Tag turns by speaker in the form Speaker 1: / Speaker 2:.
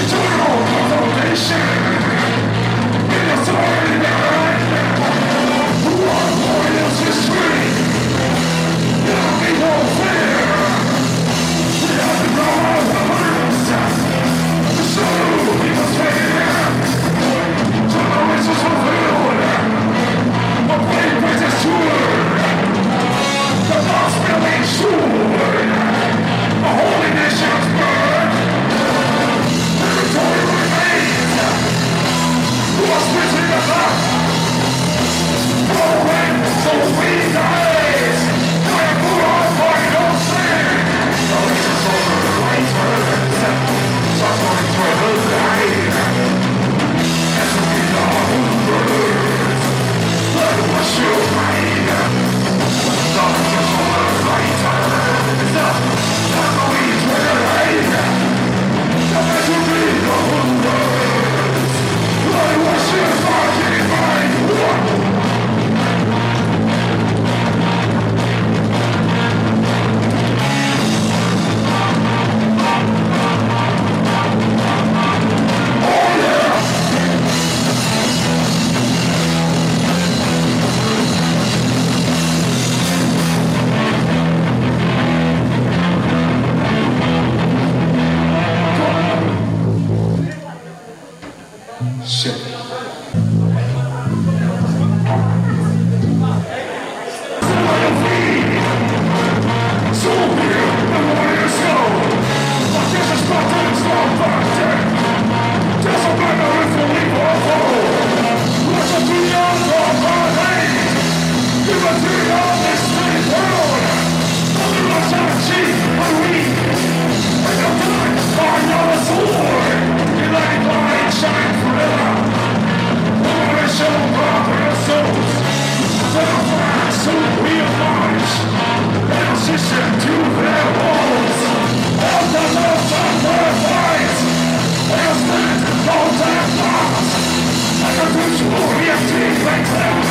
Speaker 1: Eternal consolation. In a soul So we die. Thank you. Thank you.